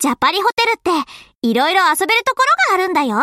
ジャパリホテルって、いろいろ遊べるところがあるんだよ。